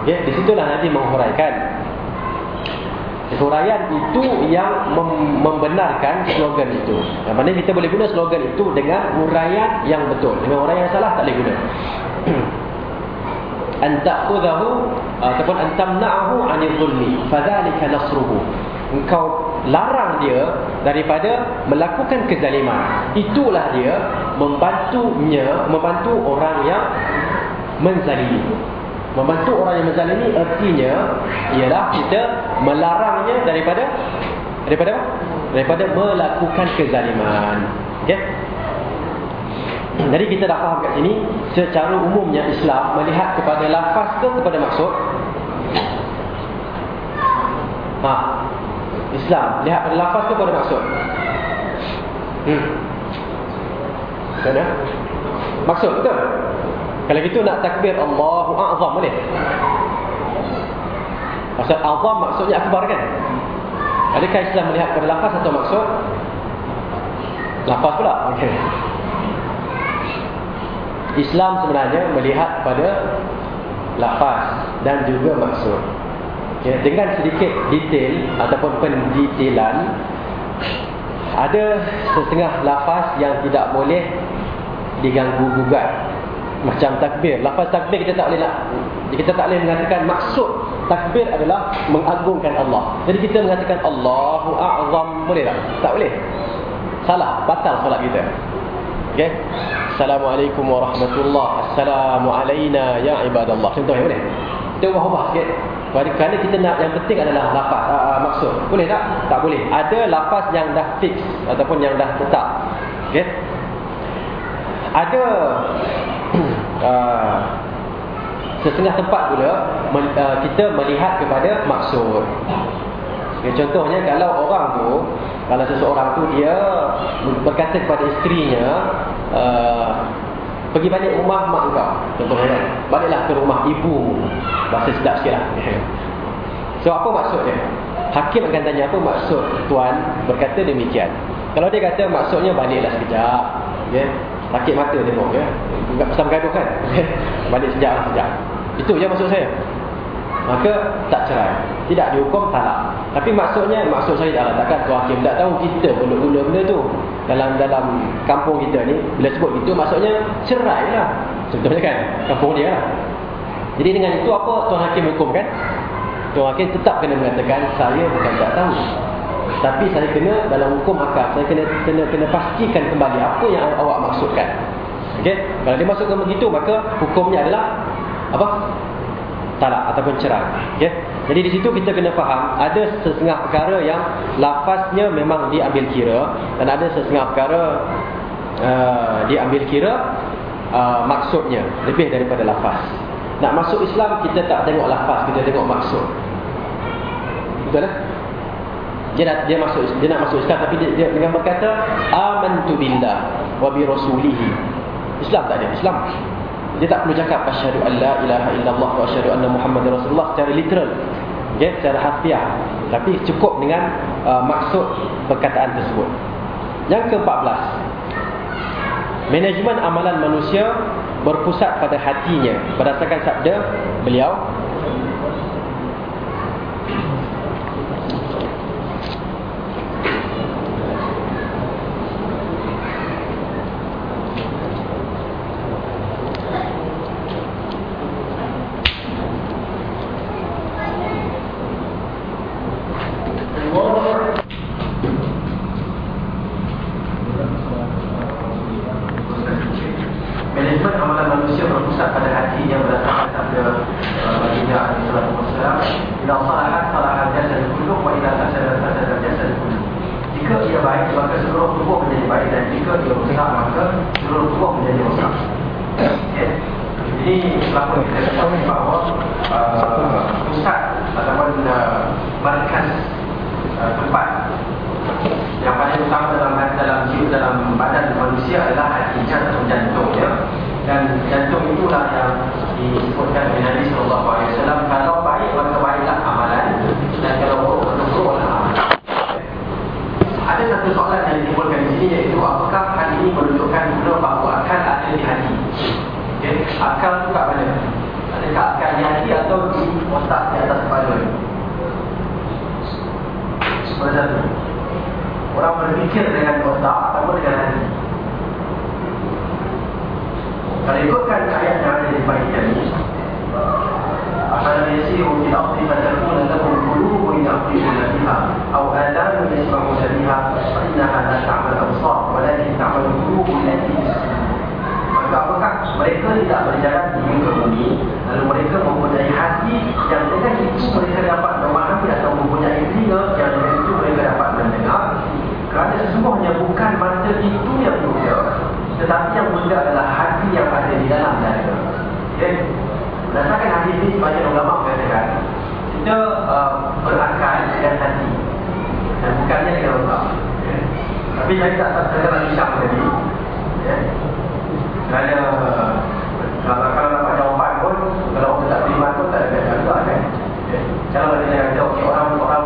ya di situlah Nabi menghuraikan Huraian itu yang mem membenarkan slogan itu. Yang mana kita boleh guna slogan itu dengan huraian yang betul. Dengan huraian yang salah tak boleh guna. Antakhudhahu ataupun antamna'ahu 'anil zulmi. Fadzalika nasruhu. Engkau larang dia daripada melakukan kezaliman. Itulah dia membantunya, membantu orang yang menzalimi. Membantu orang yang menzalimi artinya ialah kita melarangnya daripada daripada apa? Daripada melakukan kezaliman. Okey? Jadi kita dah faham kat sini secara umumnya Islam melihat kepada lafaz ke kepada maksud? Ha. Islam lihat pada lafaz ke pada maksud? Hmm. Mana? Maksud betul? Kalau gitu nak takbir Allahu A'zam boleh? Maksud A'zam maksudnya akbar kan? Adakah Islam melihat pada lafaz atau maksud? Lafaz pula? Okey. Islam sebenarnya melihat pada lafaz dan juga maksud. Ya, dengan sedikit detail ataupun pendetailan ada setengah lafaz yang tidak boleh diganggu gugat. Macam takbir. Lafaz takbir kita tak boleh nak kita tak boleh mengatakan maksud takbir adalah mengagungkan Allah. Jadi kita mengatakan Allahu a'zam boleh tak? Tak boleh. Salah, batal solat kita. Okey. Assalamualaikum warahmatullahi Assalamualaikum ya ibadallah. Contoh boleh? Kita ubah-ubah sikit. Kerana kita nak yang penting adalah lafaz uh, uh, maksud. Boleh tak? Tak boleh. Ada lafaz yang dah fix ataupun yang dah tetap. Okey. Ada uh, setengah tempat pula uh, kita melihat kepada maksud. Okay, contohnya kalau orang tu kalau seseorang tu dia berkata kepada isterinya uh, pergi balik rumah mak kau contohnya kan. Baliklah ke rumah ibu. Bahasa sedap sikit lah. So apa maksudnya hakim akan tanya apa maksud tuan berkata demikian? Kalau dia kata maksudnya baliklah sekejap okay? Sakit mata tengok ya. Enggak pasal bergaduh kan? Balik sekejap sekejap itu je maksud saya. Maka tak cerai. Tidak dihukum talak tapi maksudnya maksud saya adalah takkan tuan hakim tak tahu kita guna-guna benda tu dalam dalam kampung kita ni bila sebut itu maksudnya cerai lah. Contohnya kan? Kampung dia lah. Jadi dengan itu apa tuan hakim hukum kan? Tuan hakim tetap kena mengatakan saya bukan tak tahu tapi saya kena dalam hukum akal saya kena kena kena pastikan kembali apa yang awak maksudkan okey kalau dia maksudkan begitu maka hukumnya adalah apa talak ataupun cerai. Okay? Jadi di situ kita kena faham ada setengah perkara yang lafaznya memang diambil kira dan ada setengah perkara uh, diambil kira uh, maksudnya lebih daripada lafaz. Nak masuk Islam kita tak tengok lafaz, kita tengok maksud. Betul tak? Dia nak, dia masuk dia nak masuk Islam tapi dia, dia dengan berkata amantu billah wa bi rasulihi. Islam tak ada Islam. Dia tak perlu cakap asyhadu alla ilaha illallah wa asyhadu anna muhammadar rasulullah secara literal. Okay, secara harfiah. Tapi cukup dengan uh, maksud perkataan tersebut. Yang ke-14. Manajemen amalan manusia berpusat pada hatinya berdasarkan sabda beliau sebenar Orang berfikir dengan otak atau dengan hati. Kalau ikutkan ayat yang ada di pagi tadi Asal Yesi Uji Akhti Fajarun Lepul Bulu Uji Akhti Fajarun Atau Adan Uji Akhti Fajarun Inna Hanna Ta'amal Al-Sah Walaki Ta'amal yang Uji Akhti Maka apakah mereka tidak berjalan di muka bumi Lalu mereka mempunyai hati Yang dengan itu mereka dapat memahami Atau mempunyai ilmu yang Tetapi yang mudah adalah hati yang ada di dalam dada. Okay. Berdasarkan hati ini sebanyak ulama mengatakan kita uh, berakal dengan hati dan bukannya dengan otak. Okay. Tapi saya tak tahu dengan Isyam tadi. Okay. Dan, uh, kalau kalau nak pakai jawapan pun, kalau orang tak terima pun tak ada jawapan kan. Okay. Kalau ada yang kata, okay, orang, orang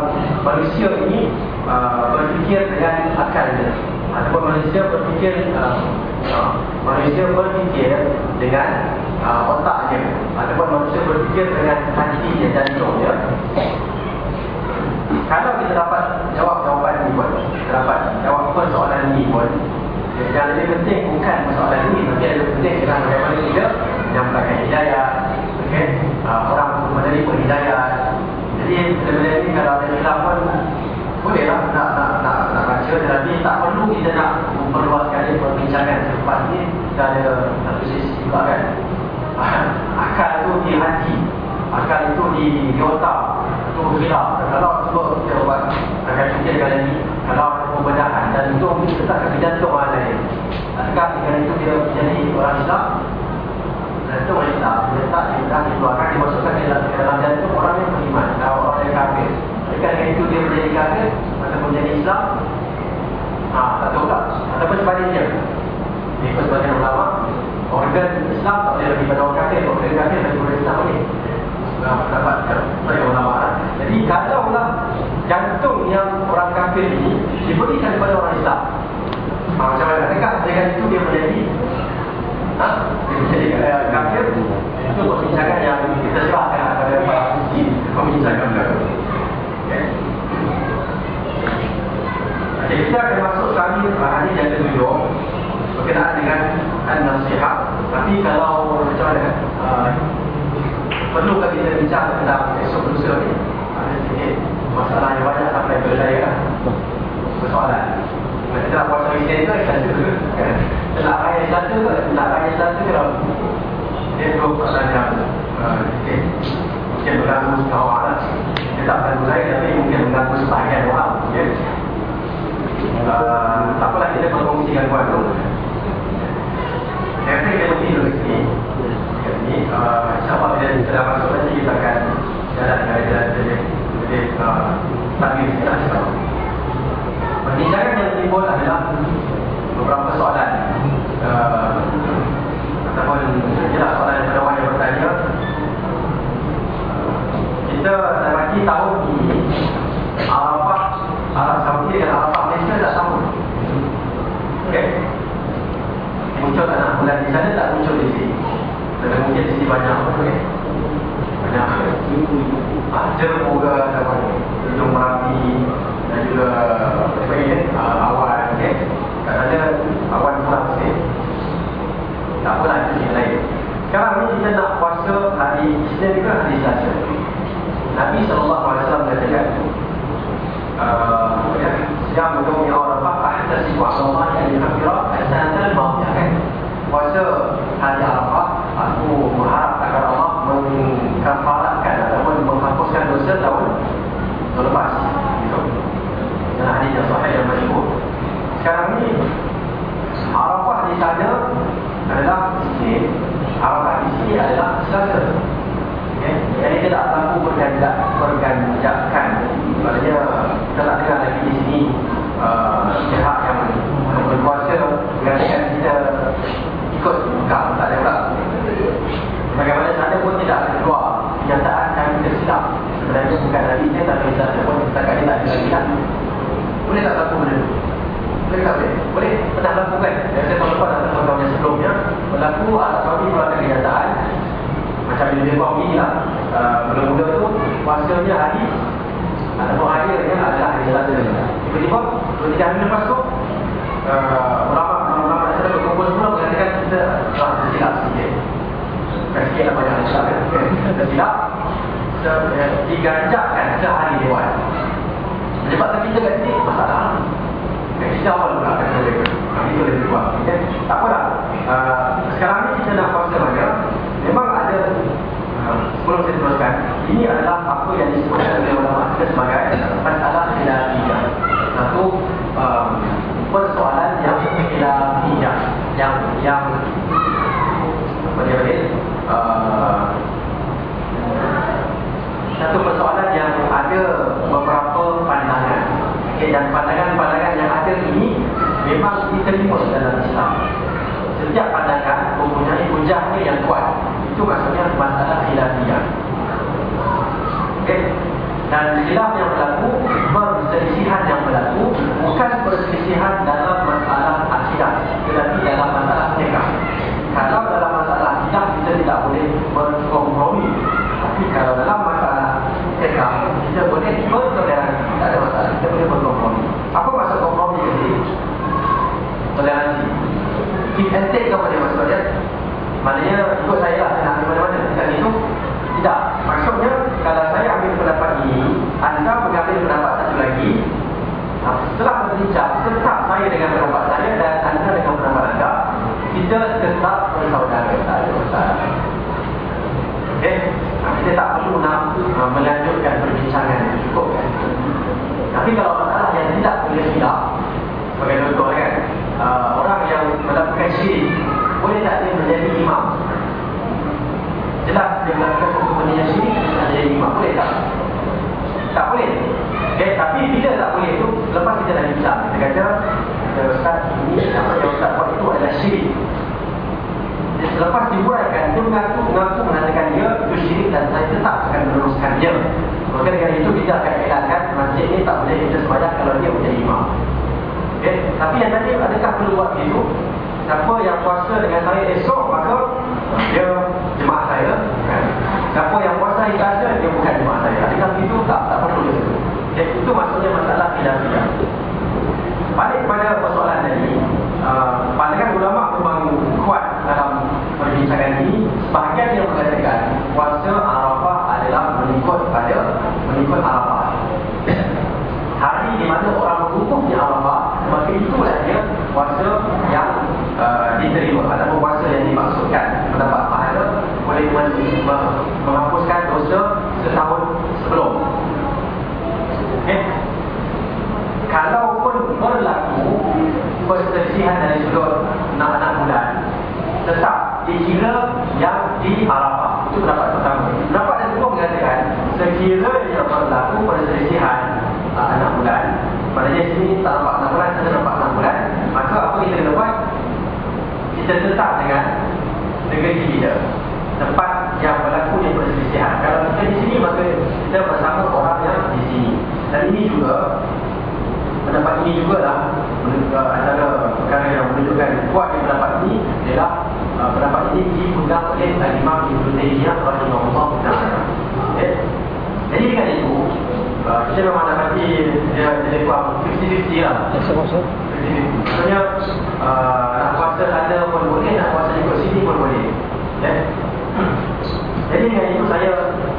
manusia ini uh, berfikir dengan akalnya. Ataupun manusia berfikir uh, manusia berfikir dengan uh, otaknya. Ataupun manusia berfikir dengan hatinya jantungnya kalau kita dapat jawab jawapan ini pun kita dapat jawab persoalan ini pun yang lebih penting bukan persoalan ini tapi yang lebih penting adalah bagaimana kita menyampaikan hidayah okay? uh, orang menerima hidayah. Jadi ini kalau ada hilang pun bolehlah nak, nak, nak, nak baca tetapi tak perlu kita nak memperluaskan perbincangan ini kita ada satu sisi juga kan. Akal itu di hati akal itu di, di otak itu hilang kalau cuba kita buat akan fikir kali ini kalau ada pembedahan dan itu mungkin tetap ke jantung orang lain. Adakah dengan itu dia menjadi orang Islam? Dan itu orang Islam. Dia tak dia dikeluarkan dimasukkan ke dalam, dalam jantung orang yang beriman kalau orang yang kafir adakah dengan itu dia menjadi kafir ataupun menjadi Islam ha, tak tahu tak ataupun sebaliknya? Ikut sebagian ulama? Organ Islam tak boleh lebih pada orang kafir. Organ kafir lebih pada Islam ni dapat dari ulama jadi kalau lah jantung yang orang kafir ini diberikan kepada orang Islam ha, macam mana dekat? Dengan itu dia menjadi ha? dia menjadi uh, kafir itu perbincangan yang kita serahkan kepada para suci perbincangan okay. jadi kita akan masuk sekali hadis yang ketujuh berkenaan dengan nasihat. Tapi kalau macam mana uh, perlukah kita bincang tentang esok lusa ni? Ada sedikit masalah yang banyak sampai ke saya lah persoalan kita nak puasa weekend tu kita kita nak raya selasa tu nak raya selasa ke dia tu persoalan yang sikit mungkin mengganggu setengah orang lah. Dia tak mengganggu saya tapi mungkin mengganggu sebahagian orang ya. Uh, tak apalah kita berkongsikan buat tu saya rasa kita mesti dulu sini ini uh, insyaAllah bila kita dah masuk nanti kita akan jalan dengan jalan jadi jadi lagi kita insyaAllah. Perbincangan yang timbul adalah beberapa soalan. Uh, ataupun jelas soalan yang pada yang bertanya kita lagi tahu ini Arafah Arab Saudi dengan Arafah Malaysia dah sama ok muncul tak nak bulan di sana tak muncul di sini dan mungkin di sini banyak apa ni? Banyak ah, jeruk ke apa ni? Hidung merapi dan juga apa ni? Ah, awan okay? Kadang-kadang awan kurang sikit Tak apalah itu yang lain Sekarang ni kita nak puasa hari Isnin ke hari Selasa Nabi SAW mengatakan uh, ya, Siang yang orang Fakah Tasibu Allah Yang dikafirah Asanatan Mawiyah kan Puasa hari Arafah aku mengharap agar Allah mengkafaratkan ataupun menghapuskan dosa tahun lepas. Gitu. Dalam hadis yang sahih yang masyhur. Sekarang ni Arafah di sana adalah sini. Arafah di sini adalah Selasa. Okay. Jadi tidak berlaku berganjak, berganjakan. Maksudnya kita tak dengar lagi di sini uh, pihak yang berkuasa gantikan kita ikut buka tak ada pula bagaimana sana pun tidak ada keluar kenyataan kami tersilap sebenarnya bukan dari ini tapi saya pun setakat ini tak ada lagi lah boleh tak laku benda boleh tak boleh? boleh? pernah laku kan? yang saya tahun lepas atau tahun yang sebelumnya berlaku atas suami keluarga kenyataan macam bila dia buat ini lah uh, mula-mula tu puasanya hari ataupun akhirnya adalah hari selasa tiba-tiba 2-3 hari lepas tu uh, ulama-ulama uh, saya berkumpul semua mengatakan kita telah tersilap sikit sikit lah banyak silap kan tersilap diganjakkan sehari dewan menyebabkan kita kat sini masalah. Kita awal pula kata mereka kami kuat okay? tak apalah. Uh, sekarang ni kita nak puasa mana memang ada uh, sebelum saya teruskan ini adalah apa yang disebutkan oleh ulama kita sebagai masalah khilafiyah. Satu um, persoalan yang khilafiyah yang yang apa dia panggil uh, okay, dan pandangan-pandangan yang ada ini memang diterima dalam Islam setiap pandangan mempunyai hujahnya yang kuat. Itu maksudnya masalah khilafiyah. Okay. dan khilaf yang berlaku perselisihan yang berlaku bukan perselisihan dalam masalah akidah tetapi dalam masalah nikah kalau dalam masalah akidah kita tidak boleh berkompromi. Tapi kalau dalam masalah nikah kita boleh bertoleransi tidak ada masalah kita boleh berkompromi. Apa maksud kompromi? Ini toleransi. And take dia maksudnya maknanya ikut saya lah saya nak ambil mana-mana. Tidak itu tidak. Maksudnya kalau saya ambil pendapat ini anda mengambil pendapat satu lagi setelah berbincang tetap saya dengan pendapat saya dan anda dengan pendapat anda kita tetap bersaudara okay? kita tak perlu nak uh, melanjutkan perbincangan cukup. Kan tapi kalau masalah yang tidak boleh tidak sebagai contoh kan uh, orang yang melakukan syirik boleh tak dia menjadi imam dia melakukan satu benda syirik tak jadi imam boleh tak tak boleh okay, tapi bila tak boleh tu lepas kita dah bincang kita kata kata ustaz ini apa yang ustaz buat itu adalah syirik Selepas dibuatkan, dia mengaku, mengaku mengatakan dia itu syirik dan saya tetap akan meneruskan dia. Maka dengan itu kita akan elakkan masjid ini tak boleh kita sembahyang kalau dia menjadi imam. Okay? Tapi yang tadi adakah perlu buat itu? Siapa yang puasa dengan saya esok maka dia jemaah saya. Kan? Siapa yang puasa biasa dia bukan jemaah saya. Adakah itu tak tak perlu itu. Okay? Itu maksudnya masalah tidak. Balik pada persoalan tadi, uh, pandangan ulama memang kuat dalam perbincangan ini. Sebahagian yang mengatakan puasa Arafah adalah mengikut pada mengikut Arafah. Hari di mana orang berhubung di Arafah, maka itulah dia puasa yang uh, diterima ataupun puasa yang dimaksudkan mendapat pahala boleh menghapuskan dosa setahun sebelum. Okay. Kalau pun berlaku perselisihan dari sudut 6-6 bulan tetap dikira yang di Arafah itu pendapat pertama pendapat yang kedua mengatakan sekiranya berlaku perselisihan uh, 6 bulan maknanya sini tak nampak 6 bulan saja nampak 6 bulan maka apa kita kena buat kita tetap dengan negeri kita tempat yang berlaku di perselisihan. Kalau kita di sini maka kita bersama orang yang di sini. Dan ini juga pendapat ini juga lah antara perkara yang menunjukkan kuat di pendapat ini ialah uh, pendapat ini dipegang oleh Imam Ibn Taymiyah rahimahullah jadi dengan itu uh, kita memang dapati dia jadi kuat 50-50 lah maksudnya uh, nak puasa sana pun boleh nak puasa ikut sini pun boleh. Okay. jadi dengan itu saya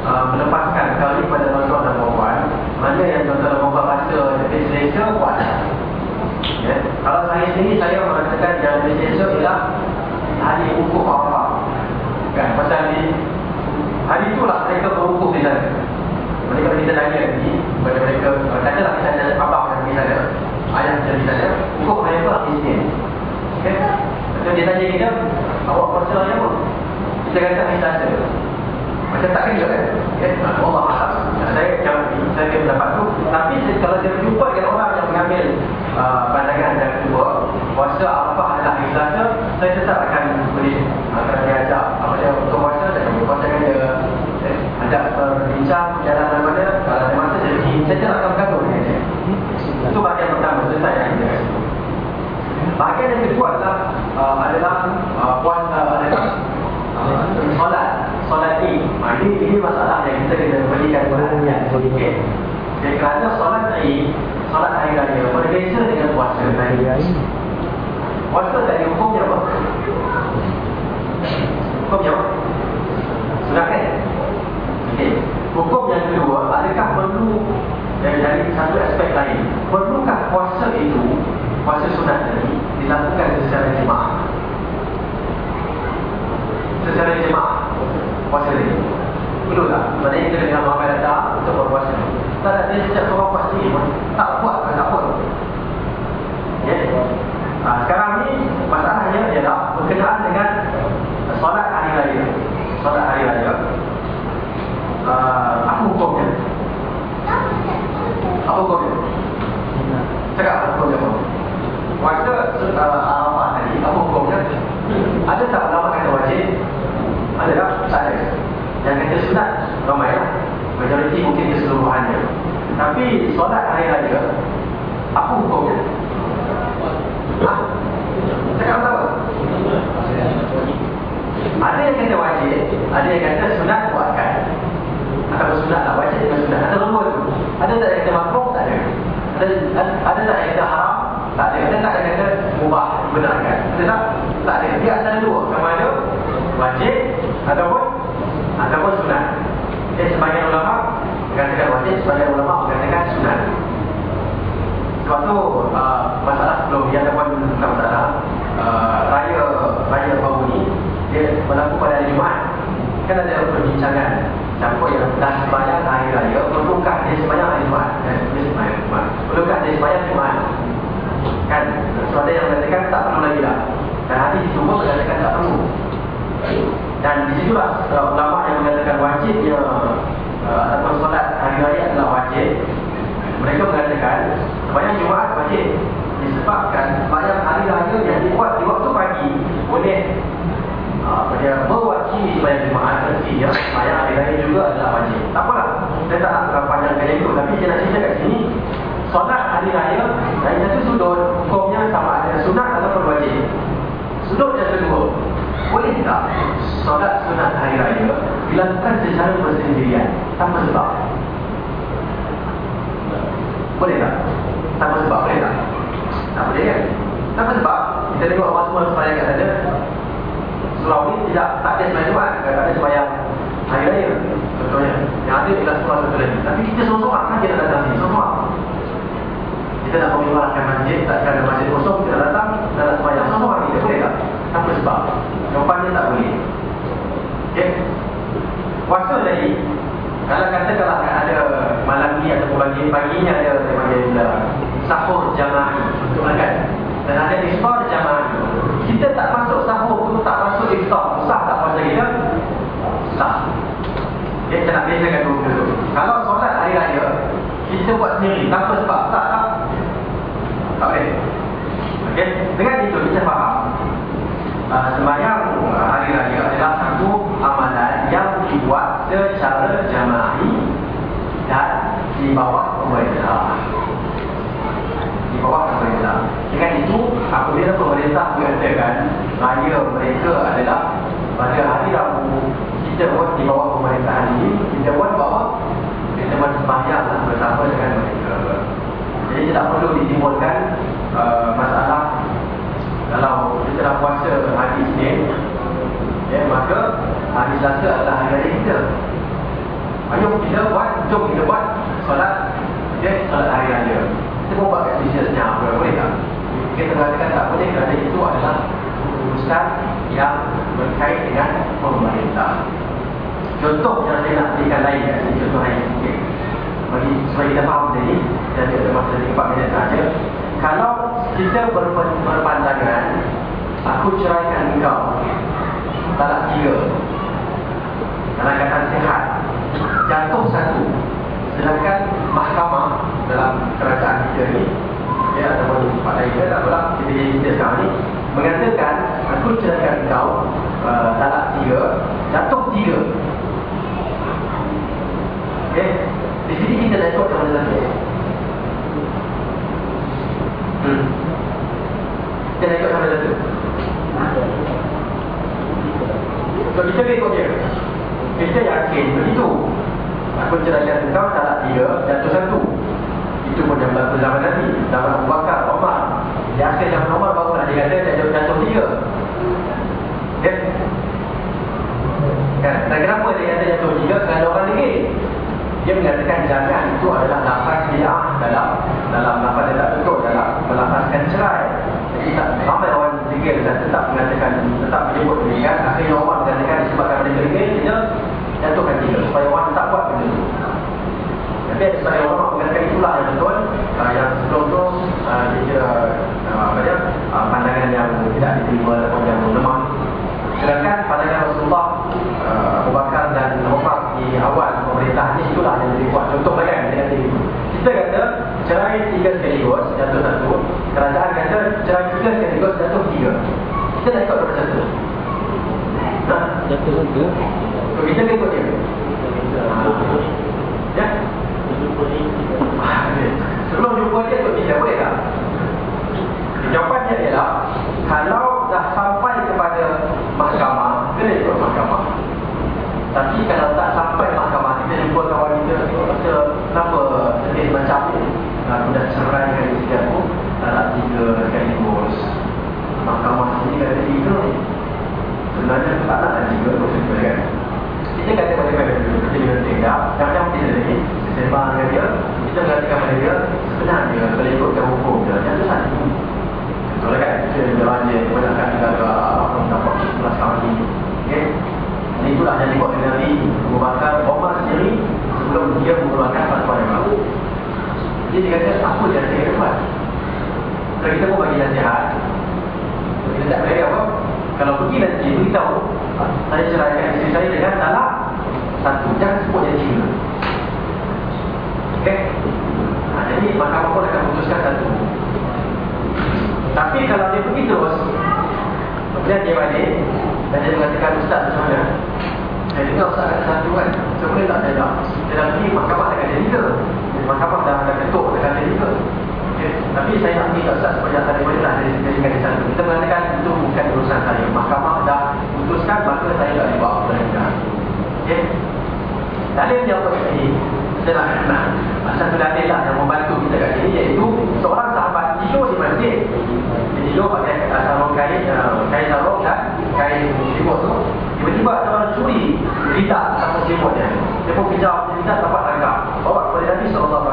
uh, melepaskan kali pada tuan-tuan dan perempuan mana yang tuan-tuan dan perempuan rasa lebih selesa buat ya. kalau saya sendiri saya merasakan yang lebih selesa ialah hari ukur apa kan? Pasal di hari itulah mereka berukur di sana. Mereka kita tanya lagi kepada mereka katalah kita ada abang yang di sana di sana ukur mereka lah di sini okay. Lepas dia tanya kita awak puasa yang apa kita kata hari Selasa macam tak kena kan? Ya, Allah Maha. Saya yang saya kena pendapat tu. Tapi kalau saya berjumpa dengan orang yang mengambil uh, pandangan yang kedua, puasa apa adalah ikhlasnya, saya tetap akan boleh akan diajak apa dia untuk puasa saya dengan dia. Ajak berbincang jalan mana kalau ada masa jadi saya tidak akan bergaduh dengan dia. Itu bahagian pertama selesai yang kita Bahagian yang kedua adalah uh, adalah uh, puasa adalah uh, solat solat ini. Ha, ini, ini masalah yang kita kena berikan perhatian. Okay. Okay, kerana solat ini, solat hari raya berbeza dengan puasa hari raya. Puasa ada hukumnya apa? Hukumnya apa? Sudah kan? Okay. Hukum yang kedua, adakah perlu dari, dari satu aspek lain? Perlukah puasa itu, puasa sunat tadi, dilakukan secara jemaah? Secara jemaah. Puasa ni. Perlu tak? Maksudnya kita dengan ramai datang untuk berpuasa Tak ada dia sejak seorang puasa ni pun Tak buat tak pun Ya? Ha, Sekarang ni masalahnya ialah Berkenaan dengan Solat hari raya. Solat hari raya. Uh, Apa hukumnya? Apa hukumnya? apa tadi? Apa hukumnya? Ada tak ulama kata wajib? Ada tak? Tak ada. Yang kata sunat, ramai lah. Majoriti mungkin keseluruhannya. Tapi solat hari raya, apa hukumnya? Cakap apa? Ada yang kata wajib, ada yang kata sunat buatkan. Atau sunat lah, wajib dengan sunat. Atau lembut. Ada tak yang kata makhluk? Tak ada. Ada, ada tak yang kata haram? Tak ada. Ada tak yang kata mubah? Benarkan? Ada tak? Ada. Dia antara dua. Sama ada wajib ataupun ataupun sunat. Jadi sebagian ulama mengatakan wajib, sebagian ulama mengatakan sunat. Sebab tu uh, masalah sebelum dia ada pun masalah uh, raya raya baru ni dia berlaku pada hari Jumaat. Kan ada perbincangan siapa yang dah sembahyang hari raya perlukah dia sembahyang hari Jumaat? Kan dia sembahyang Jumaat. Perlukah dia sembahyang Jumaat? Ada yang mengatakan tak perlu lagi lah. Dan hadis pun mengatakan tak perlu. Dan di situlah uh, ulama yang mengatakan wajibnya uh, ataupun solat hari raya adalah wajib. Mereka mengatakan sembahyang Jumaat wajib disebabkan sembahyang hari raya yang dibuat di waktu pagi boleh dia mewakili sembahyang Jumaat artinya sembahyang hari raya juga adalah wajib. Tak apalah. Saya tak nak panjangkan itu tapi saya nak cerita kat sini solat hari raya dari satu sudut hukumnya sama ada sunat ataupun wajib. Sudut yang kedua boleh tak solat sunat hari raya dilakukan secara bersendirian tanpa sebab? Boleh tak? Tanpa sebab boleh tak? Tak boleh kan? Tanpa sebab kita tengok orang semua sembahyang kat sana Surau ni tidak tak ada sembahyang Jumat, tak ada sembahyang hari raya. Contohnya, yang ada ialah sekolah satu lagi. Tapi kita seorang-seorang saja nak datang sini, seorang-seorang. Kita nak memilahkan masjid, tak ada masjid kosong, kita datang, dan nak sembahyang. Seorang-seorang kita boleh tak? Tanpa sebab. Jawapannya tak boleh. Okay? Puasa tadi, kalau kata kalau ada malam ni atau pagi paginya ada yang panggil sahur jamaah untuk makan dan ada iftar jamaah kita tak masuk sahur tu tak masuk iftar sah tak puasa kita sah dia kita nak bezakan dulu kalau solat hari raya kita buat sendiri tanpa sebab tak tak boleh okay? dengan itu kita faham uh, sembahyang hari raya adalah satu amalan yang dibuat secara jamaah dan di bawah pemerintah di bawah pemerintah. Dengan itu, apabila pemerintah mengatakan raya mereka adalah pada hari Rabu, kita buat di bawah pemerintahan ini, kita buat bawah kita buat sembahyang bersama dengan. Jadi tidak perlu ditimbulkan uh, masalah kalau kita dah puasa hari Isnin, ya, maka hari Selasa adalah hari raya kita. Ayo kita buat, jom kita buat solat, ya, solat hari raya. Kita buat kat sisi senyap boleh, boleh tak? Kita katakan tak boleh kerana itu adalah urusan yang berkait dengan pemerintah. Contoh yang saya nak berikan lain ini contoh lain sikit. Bagi supaya kita faham tadi, dan kita ada masa 4 minit saja. Kalau kita ber berpandangan, aku ceraikan engkau, talak tiga, dalam kata sihat, jatuh satu, sedangkan mahkamah dalam kerajaan kita ni ya ataupun tempat lain. Ke tak apalah kita jadi kita sekarang ni. Mengatakan aku ceraikan kau uh, talak tiga. Jatuh tiga. Okay. Di sini kita ikut yang mana satu hmm. kita ikut yang mana satu so kita ikut dia. Kita yakin begitu. Aku ceraikan kau talak tiga jatuh satu. Itu pun yang berlaku zaman Nabi Zaman Abu Bakar, Omar. Di akhir zaman Omar baru nak dia kata jatuh, tiga. Ya Kan? Kenapa dia kata jatuh tiga? Kerana orang degil Dia mengatakan jangan itu adalah nafas dia dalam dalam nafas dia tak betul dalam melafazkan cerai. Jadi tak ramai orang degil dan tetap mengatakan tetap menyebut demikian Akhirnya Omar mengatakan disebabkan mereka degil dia jatuhkan tiga supaya orang tak buat benda itu tapi ada sebagai ulama mengatakan itulah yang betul. Uh, Yang sebelum tu uh, dia boleh lah jadi jadikan satu. Kita mengatakan itu bukan urusan saya. Mahkamah dah putuskan, maka saya tak boleh buat apa-apa. Okay? Dalil yang pertama adalah nah, satu dalil lah yang membantu kita kat sini iaitu seorang sahabat tidur di masjid dia tidur pakai uh, sarung kain uh, kain sarung dan kain selimut tu tiba-tiba ada orang curi berita sama selimutnya dia pun kejar berita dapat tangkap bawa kepada Nabi SAW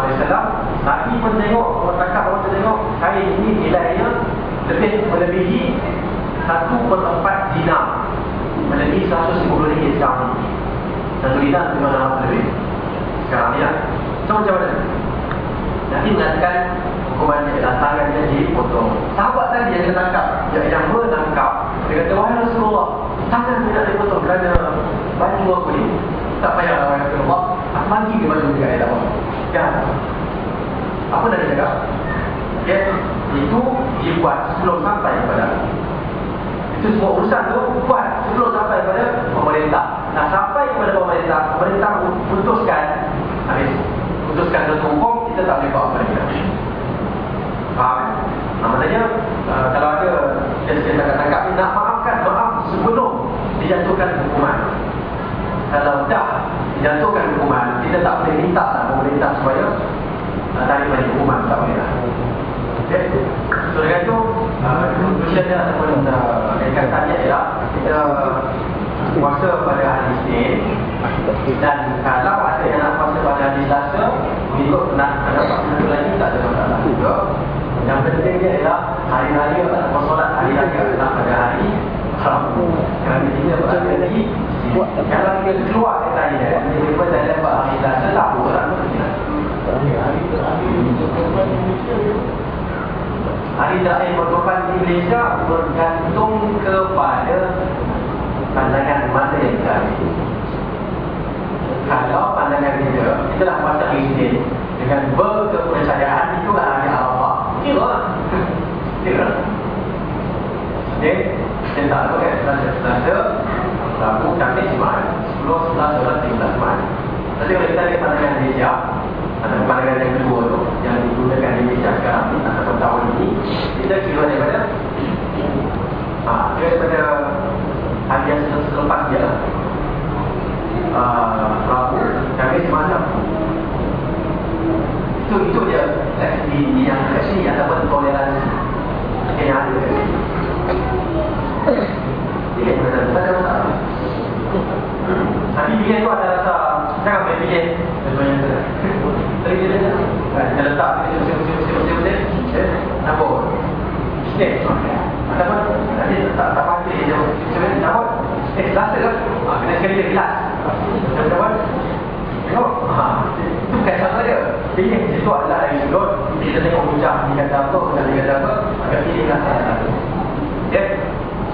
Nabi pun tengok orang tangkap orang tengok kain ini nilainya lebih melebihi satu per empat dinar melebihi 150 ringgit sekarang satu dinar di mana lebih sekarang ni lah. So macam mana? Nabi mengatakan hukuman dia adalah tangan dia dipotong. Sahabat tadi yang ditangkap, yang, yang menangkap, dia kata, Wahai Rasulullah, tangan tidak dipotong kerana baju aku ni. Tak payah lah Wahai Rasulullah, aku bagi dia baju dia kat dalam. Ya. Apa nak dia cakap? Ya, itu dibuat sebelum sampai kepada itu semua urusan tu buat sebelum sampai kepada pemerintah. Nah sampai kepada pemerintah, pemerintah putuskan habis putuskan satu hukum kita tak boleh buat lagi. Faham? Nah, maknanya uh, kalau ada kes kes tangkap ni nak maafkan dijatuhkan hukuman. Kalau dah dijatuhkan hukuman, kita tak boleh minta lah pemerintah supaya uh, tarik balik hukuman tak boleh lah. Okay. So dengan itu Conclusion dia ataupun Ringkasannya ialah Kita Puasa pada hari Isnin Dan kalau ada yang nak puasa pada hari Selasa Mengikut nak pendapat satu lagi Tak ada masalah juga Yang pentingnya ialah Hari Raya ataupun solat Hari Raya adalah pada hari Kerana kita berada di Kalau kita keluar dari Raya Kita pun tak dapat hari Tak apa lah Hari terakhir pertukaran di Malaysia bergantung kepada pandangan mata yang kita. Kalau pandangan kita, dah masa Isnin dengan berkepercayaan itulah hari Arafah. Kira Kira Okay, kita tak tahu kan, selasa, selasa, Rabu, Khamis, Jumaat, 10, 11, 12, 13, Jumaat. Tapi kalau kita lihat pandangan Malaysia, atau pandangan yang kedua tu yang digunakan di Malaysia sekarang ni ataupun tahun ini kita kira daripada ha, kira daripada hari yang selepas dia uh, Rabu kami semalam itu itu dia eh, di, di yang kat sini ataupun toleransi. Yang ada Dia kata, tak ada masalah Tapi bila tu ada rasa Jangan main bilik Contohnya tu Tadi dia dah Dia letak Dia letak Dia letak Dia Apa Snake Ada apa? Tadi tak tak pasti Dia letak Apa Eh selasa ke Kena sekali dia gelas. Dia apa Tengok. Ha. Itu bukan sama dia. Pilih situ adalah air sulut Kita tengok hujah Dia kata apa Dia kata apa Maka pilih gelas satu Ya